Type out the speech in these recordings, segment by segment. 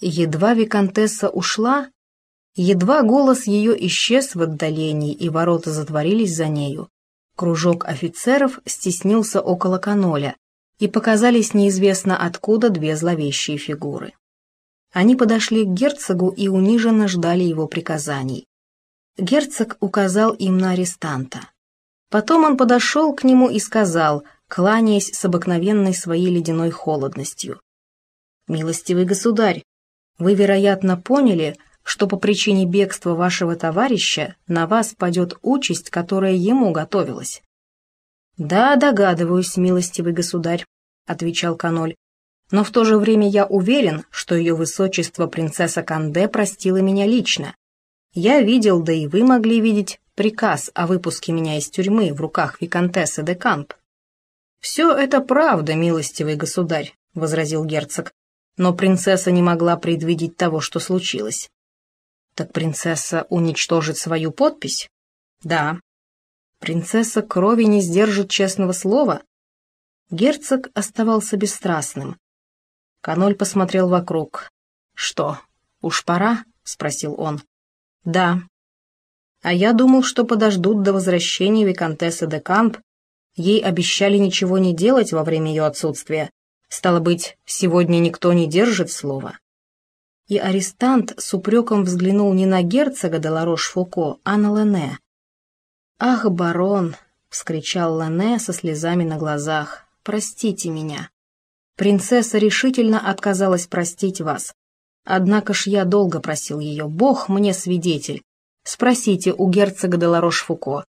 Едва виконтесса ушла, едва голос ее исчез в отдалении и ворота затворились за нею, кружок офицеров стеснился около каноля, и показались неизвестно откуда две зловещие фигуры. Они подошли к герцогу и униженно ждали его приказаний. Герцог указал им на арестанта. Потом он подошел к нему и сказал, кланяясь с обыкновенной своей ледяной холодностью. «Милостивый государь, вы, вероятно, поняли, что по причине бегства вашего товарища на вас падет участь, которая ему готовилась. «Да, догадываюсь, милостивый государь», — отвечал Каноль. «Но в то же время я уверен, что ее высочество принцесса Канде простила меня лично. Я видел, да и вы могли видеть, приказ о выпуске меня из тюрьмы в руках виконтессы де Камп». «Все это правда, милостивый государь», — возразил герцог но принцесса не могла предвидеть того, что случилось. Так принцесса уничтожит свою подпись? Да. Принцесса крови не сдержит честного слова? Герцог оставался бесстрастным. Каноль посмотрел вокруг. «Что, уж пора?» — спросил он. «Да». «А я думал, что подождут до возвращения виконтессы де Камп. Ей обещали ничего не делать во время ее отсутствия. Стало быть, сегодня никто не держит слова. И арестант с упреком взглянул не на герцога де Ларош-Фуко, а на Лене. «Ах, барон!» — вскричал Лене со слезами на глазах. «Простите меня. Принцесса решительно отказалась простить вас. Однако ж я долго просил ее, Бог мне свидетель. Спросите у герцога де Ларош-Фуко.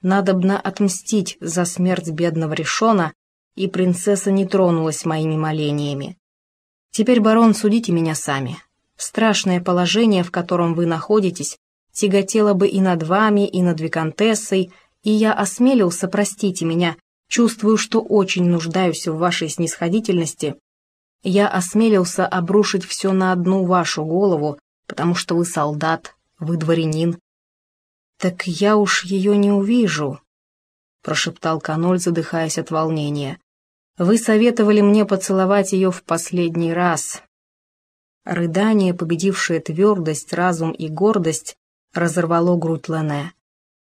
Надобно отмстить за смерть бедного Решона и принцесса не тронулась моими молениями. Теперь, барон, судите меня сами. Страшное положение, в котором вы находитесь, тяготело бы и над вами, и над виконтессой, и я осмелился, простите меня, чувствую, что очень нуждаюсь в вашей снисходительности. Я осмелился обрушить все на одну вашу голову, потому что вы солдат, вы дворянин. Так я уж ее не увижу, — прошептал Каноль, задыхаясь от волнения. Вы советовали мне поцеловать ее в последний раз. Рыдание, победившее твердость, разум и гордость, разорвало грудь Лене.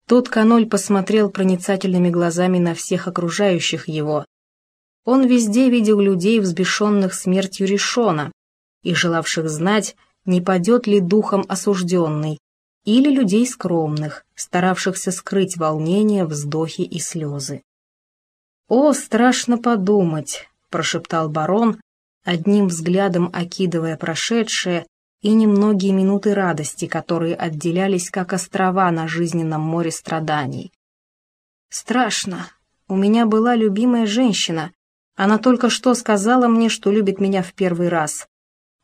Тот каноль посмотрел проницательными глазами на всех окружающих его. Он везде видел людей, взбешенных смертью Решона, и желавших знать, не падет ли духом осужденный, или людей скромных, старавшихся скрыть волнение, вздохи и слезы. «О, страшно подумать», — прошептал барон, одним взглядом окидывая прошедшее и немногие минуты радости, которые отделялись как острова на жизненном море страданий. «Страшно. У меня была любимая женщина. Она только что сказала мне, что любит меня в первый раз.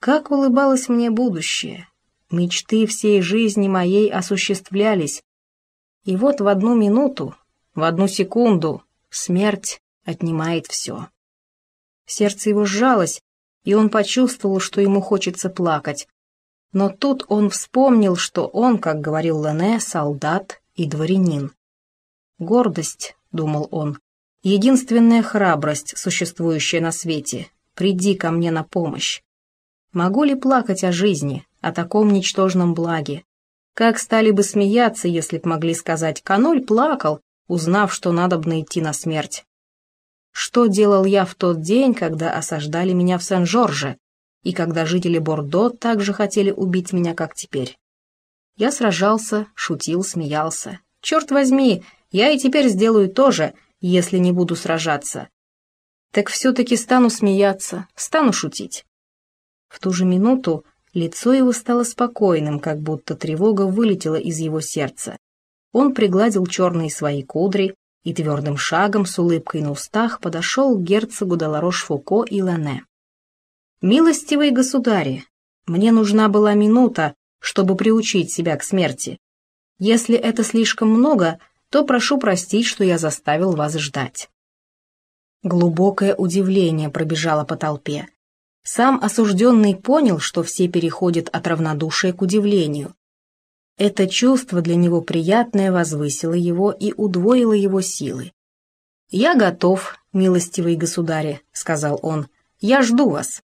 Как улыбалось мне будущее. Мечты всей жизни моей осуществлялись. И вот в одну минуту, в одну секунду Смерть отнимает все. Сердце его сжалось, и он почувствовал, что ему хочется плакать. Но тут он вспомнил, что он, как говорил Лене, солдат и дворянин. «Гордость», — думал он, — «единственная храбрость, существующая на свете. Приди ко мне на помощь. Могу ли плакать о жизни, о таком ничтожном благе? Как стали бы смеяться, если б могли сказать, Каноль плакал, узнав, что надобно идти на смерть. Что делал я в тот день, когда осаждали меня в Сен-Жорже, и когда жители Бордо также хотели убить меня, как теперь? Я сражался, шутил, смеялся. Черт возьми, я и теперь сделаю то же, если не буду сражаться. Так все-таки стану смеяться, стану шутить. В ту же минуту лицо его стало спокойным, как будто тревога вылетела из его сердца. Он пригладил черные свои кудри и твердым шагом с улыбкой на устах подошел к герцогу Деларош-Фуко и Лене. «Милостивые государи, мне нужна была минута, чтобы приучить себя к смерти. Если это слишком много, то прошу простить, что я заставил вас ждать». Глубокое удивление пробежало по толпе. Сам осужденный понял, что все переходят от равнодушия к удивлению. Это чувство для него приятное возвысило его и удвоило его силы. «Я готов, милостивый государи», — сказал он, — «я жду вас».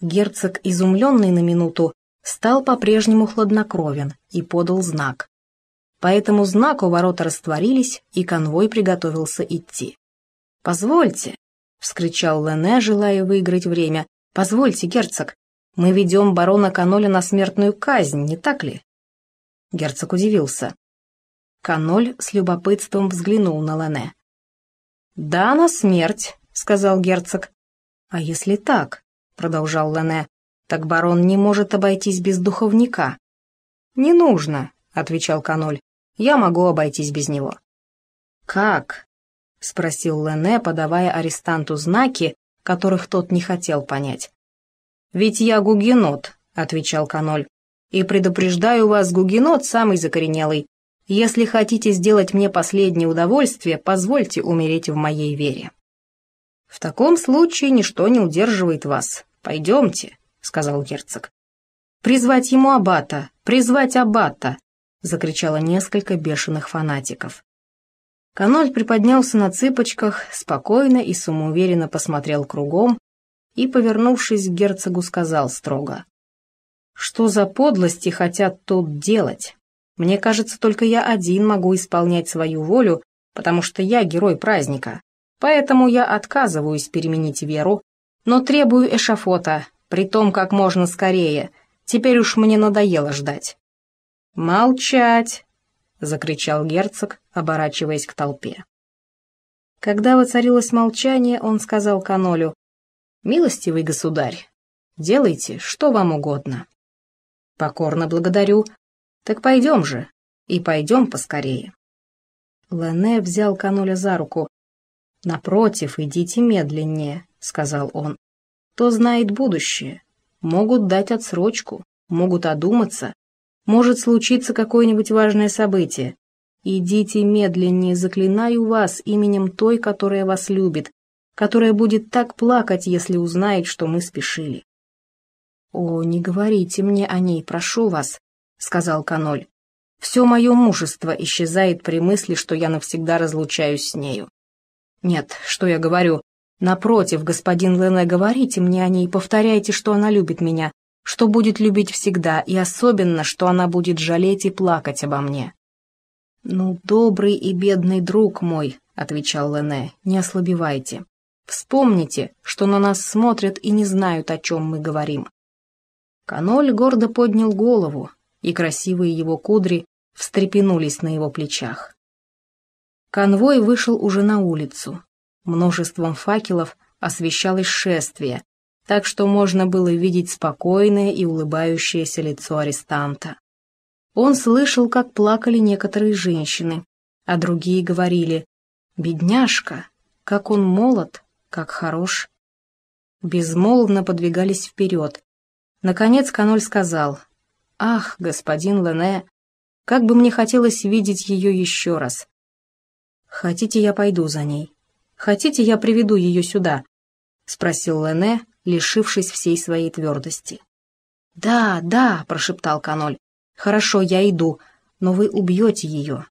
Герцог, изумленный на минуту, стал по-прежнему хладнокровен и подал знак. По этому знаку ворота растворились, и конвой приготовился идти. «Позвольте!» — вскричал Лене, желая выиграть время. «Позвольте, герцог, мы ведем барона Каноля на смертную казнь, не так ли?» Герцог удивился. Каноль с любопытством взглянул на Лене. «Да, на смерть», — сказал герцог. «А если так?» — продолжал Лене. «Так барон не может обойтись без духовника». «Не нужно», — отвечал Каноль. «Я могу обойтись без него». «Как?» — спросил Лене, подавая арестанту знаки, которых тот не хотел понять. «Ведь я гугенот», — отвечал Каноль. «И предупреждаю вас, гугенот самый закоренелый. Если хотите сделать мне последнее удовольствие, позвольте умереть в моей вере». «В таком случае ничто не удерживает вас. Пойдемте», — сказал герцог. «Призвать ему аббата! Призвать аббата!» — закричало несколько бешеных фанатиков. Каноль приподнялся на цыпочках, спокойно и самоуверенно посмотрел кругом и, повернувшись к герцогу, сказал строго. «Что за подлости хотят тут делать? Мне кажется, только я один могу исполнять свою волю, потому что я герой праздника. Поэтому я отказываюсь переменить веру, но требую эшафота, притом как можно скорее. Теперь уж мне надоело ждать». «Молчать!» — закричал герцог, оборачиваясь к толпе. Когда воцарилось молчание, он сказал Канолю, «Милостивый государь, делайте, что вам угодно». «Покорно благодарю. Так пойдем же, и пойдем поскорее». Лене взял Каноля за руку. «Напротив, идите медленнее», — сказал он. «То знает будущее. Могут дать отсрочку, могут одуматься. Может случиться какое-нибудь важное событие. Идите медленнее, заклинаю вас именем той, которая вас любит, которая будет так плакать, если узнает, что мы спешили. «О, не говорите мне о ней, прошу вас», — сказал Каноль. «Все мое мужество исчезает при мысли, что я навсегда разлучаюсь с нею». «Нет, что я говорю? Напротив, господин Лене, говорите мне о ней, повторяйте, что она любит меня, что будет любить всегда, и особенно, что она будет жалеть и плакать обо мне». «Ну, добрый и бедный друг мой», — отвечал Лене, — «не ослабевайте. Вспомните, что на нас смотрят и не знают, о чем мы говорим. Каноль гордо поднял голову, и красивые его кудри встрепенулись на его плечах. Конвой вышел уже на улицу. Множеством факелов освещалось шествие, так что можно было видеть спокойное и улыбающееся лицо арестанта. Он слышал, как плакали некоторые женщины, а другие говорили «Бедняжка, как он молод!» как хорош. Безмолвно подвигались вперед. Наконец Каноль сказал, «Ах, господин Лене, как бы мне хотелось видеть ее еще раз. Хотите, я пойду за ней? Хотите, я приведу ее сюда?» — спросил Лене, лишившись всей своей твердости. «Да, да», — прошептал Каноль, — «хорошо, я иду, но вы убьете ее».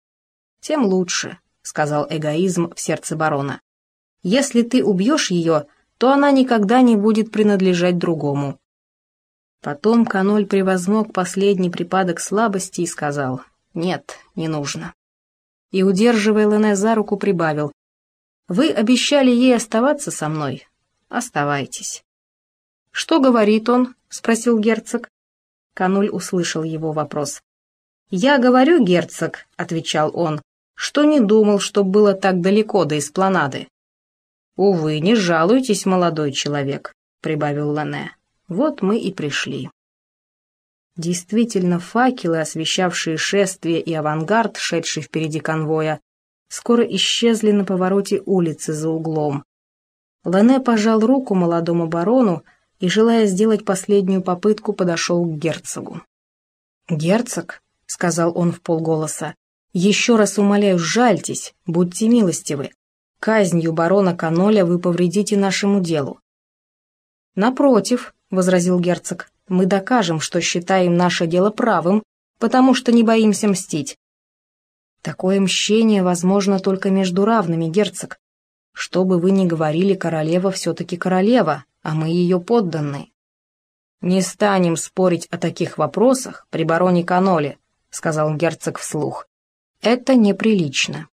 «Тем лучше», — сказал эгоизм в сердце барона. Если ты убьешь ее, то она никогда не будет принадлежать другому». Потом Каноль превозмог последний припадок слабости и сказал «Нет, не нужно». И, удерживая Лене за руку, прибавил «Вы обещали ей оставаться со мной? Оставайтесь». «Что говорит он?» — спросил герцог. Кануль услышал его вопрос. «Я говорю, герцог», — отвечал он, — «что не думал, что было так далеко до эспланады. «Увы, не жалуйтесь, молодой человек», — прибавил Лане. «Вот мы и пришли». Действительно, факелы, освещавшие шествие и авангард, шедший впереди конвоя, скоро исчезли на повороте улицы за углом. Лене пожал руку молодому барону и, желая сделать последнюю попытку, подошел к герцогу. «Герцог», — сказал он в полголоса, — «еще раз умоляю, жальтесь, будьте милостивы. Казнью барона Каноля вы повредите нашему делу. Напротив, — возразил герцог, — мы докажем, что считаем наше дело правым, потому что не боимся мстить. Такое мщение возможно только между равными, герцог. Что бы вы ни говорили, королева все-таки королева, а мы ее подданные. «Не станем спорить о таких вопросах при бароне Каноле», — сказал герцог вслух. «Это неприлично».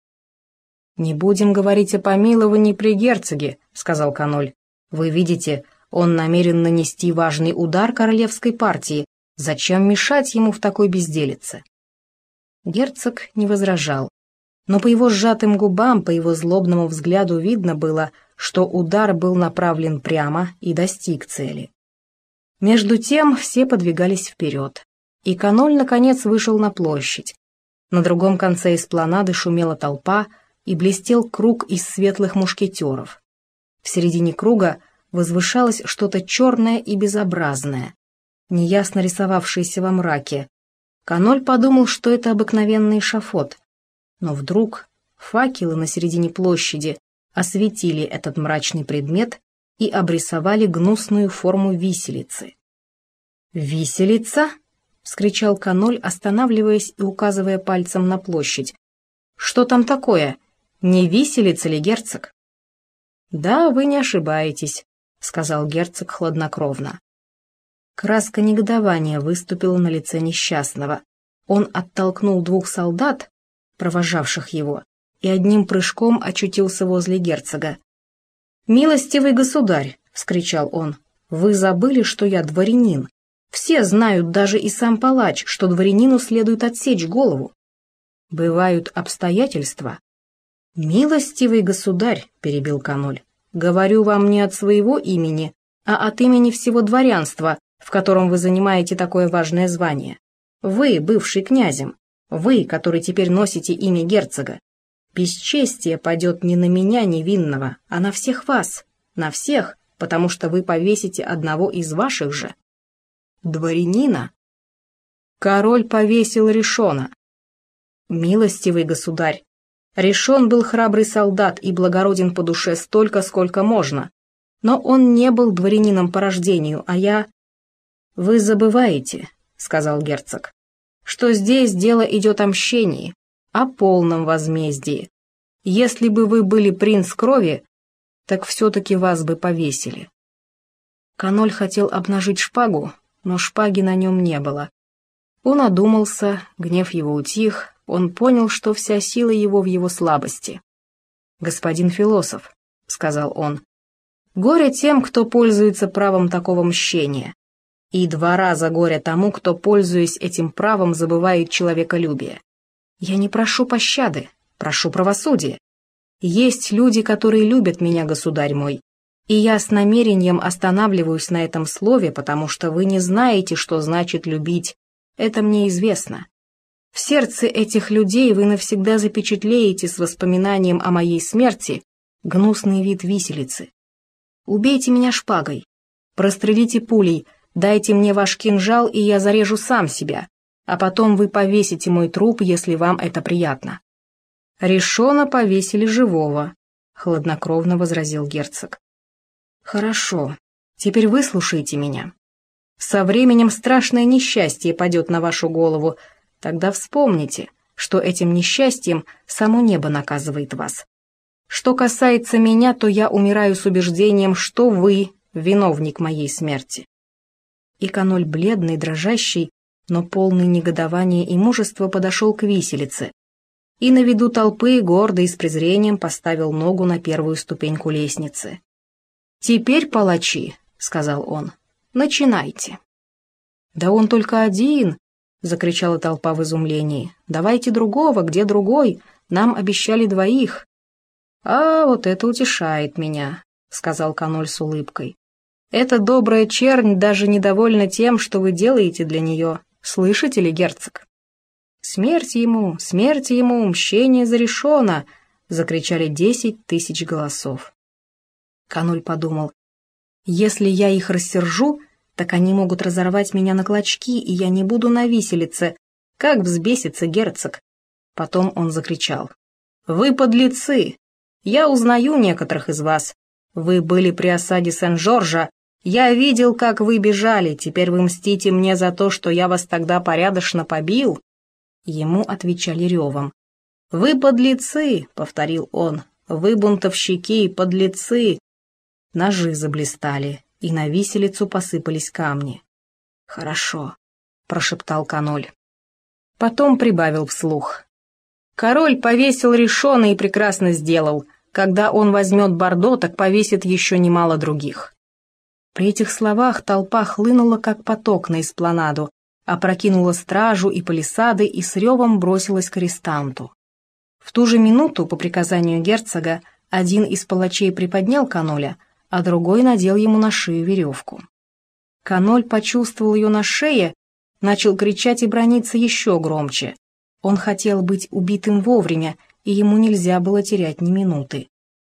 «Не будем говорить о помиловании при герцоге», — сказал Каноль. «Вы видите, он намерен нанести важный удар королевской партии. Зачем мешать ему в такой безделице?» Герцог не возражал, но по его сжатым губам, по его злобному взгляду видно было, что удар был направлен прямо и достиг цели. Между тем все подвигались вперед, и Каноль наконец вышел на площадь. На другом конце эспланады шумела толпа, и блестел круг из светлых мушкетеров. В середине круга возвышалось что-то черное и безобразное, неясно рисовавшееся во мраке. Каноль подумал, что это обыкновенный шафот, но вдруг факелы на середине площади осветили этот мрачный предмет и обрисовали гнусную форму виселицы. «Виселица?» — вскричал Каноль, останавливаясь и указывая пальцем на площадь. «Что там такое? Не виселица ли герцог?» «Да, вы не ошибаетесь», — сказал герцог хладнокровно. Краска негодования выступила на лице несчастного. Он оттолкнул двух солдат, провожавших его, и одним прыжком очутился возле герцога. «Милостивый государь!» — вскричал он. «Вы забыли, что я дворянин. Все знают, даже и сам палач, что дворянину следует отсечь голову. Бывают обстоятельства». «Милостивый государь!» — перебил Каноль. «Говорю вам не от своего имени, а от имени всего дворянства, в котором вы занимаете такое важное звание. Вы, бывший князем, вы, который теперь носите имя герцога, Бесчестие падет не на меня невинного, а на всех вас, на всех, потому что вы повесите одного из ваших же. Дворянина. Король повесил Решона. Милостивый государь, Решон был храбрый солдат и благороден по душе столько, сколько можно, но он не был дворянином по рождению, а я... «Вы забываете», — сказал герцог, — «что здесь дело идет о мщении, о полном возмездии. Если бы вы были принц крови, так все-таки вас бы повесили. Каноль хотел обнажить шпагу, но шпаги на нем не было. Он одумался, гнев его утих, он понял, что вся сила его в его слабости. «Господин философ», — сказал он, — «горе тем, кто пользуется правом такого мщения, и два раза горе тому, кто, пользуясь этим правом, забывает человеколюбие. Я не прошу пощады, прошу правосудия. Есть люди, которые любят меня, государь мой, и я с намерением останавливаюсь на этом слове, потому что вы не знаете, что значит любить. Это мне известно. В сердце этих людей вы навсегда запечатлеете с воспоминанием о моей смерти гнусный вид виселицы. Убейте меня шпагой, прострелите пулей, дайте мне ваш кинжал, и я зарежу сам себя, а потом вы повесите мой труп, если вам это приятно». «Решено повесили живого», — хладнокровно возразил герцог. «Хорошо, теперь выслушайте меня. Со временем страшное несчастье падет на вашу голову, тогда вспомните, что этим несчастьем само небо наказывает вас. Что касается меня, то я умираю с убеждением, что вы — виновник моей смерти». И каноль бледный, дрожащий, но полный негодования и мужества подошел к виселице и на виду толпы гордо и с презрением поставил ногу на первую ступеньку лестницы. «Теперь, палачи», — сказал он, — «начинайте». «Да он только один», — закричала толпа в изумлении. «Давайте другого, где другой? Нам обещали двоих». «А, вот это утешает меня», — сказал Каноль с улыбкой. «Эта добрая чернь даже недовольна тем, что вы делаете для нее. Слышите ли, герцог?» «Смерть ему! Смерть ему! Мщение зарешено!» — закричали десять тысяч голосов. Кануль подумал, «Если я их рассержу, так они могут разорвать меня на клочки, и я не буду на виселице. Как взбесится герцог!» Потом он закричал, «Вы подлецы! Я узнаю некоторых из вас. Вы были при осаде Сен-Жоржа, я видел, как вы бежали, теперь вы мстите мне за то, что я вас тогда порядочно побил». Ему отвечали ревом. «Вы подлецы», — повторил он, — «вы бунтовщики, подлецы». Ножи заблистали, и на виселицу посыпались камни. «Хорошо», — прошептал Каноль. Потом прибавил вслух. «Король повесил решено и прекрасно сделал. Когда он возьмет Бордо, так повесит еще немало других». При этих словах толпа хлынула, как поток на эспланаду, опрокинула стражу и палисады и с ревом бросилась к арестанту. В ту же минуту, по приказанию герцога, один из палачей приподнял Каноля, а другой надел ему на шею веревку. Каноль почувствовал ее на шее, начал кричать и брониться еще громче. Он хотел быть убитым вовремя, и ему нельзя было терять ни минуты.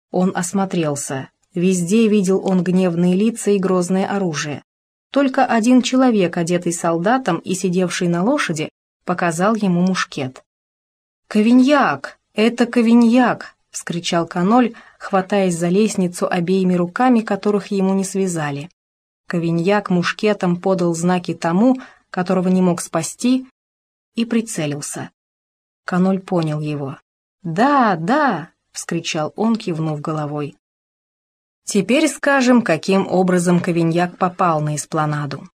Он осмотрелся. Везде видел он гневные лица и грозное оружие. Только один человек, одетый солдатом и сидевший на лошади, показал ему мушкет. «Ковиньяк! Это Ковиньяк!» — вскричал Каноль, хватаясь за лестницу обеими руками, которых ему не связали. Ковиньяк мушкетом подал знаки тому, которого не мог спасти, и прицелился. Каноль понял его. «Да, да!» — вскричал он, кивнув головой. Теперь скажем, каким образом Ковиньяк попал на эспланаду.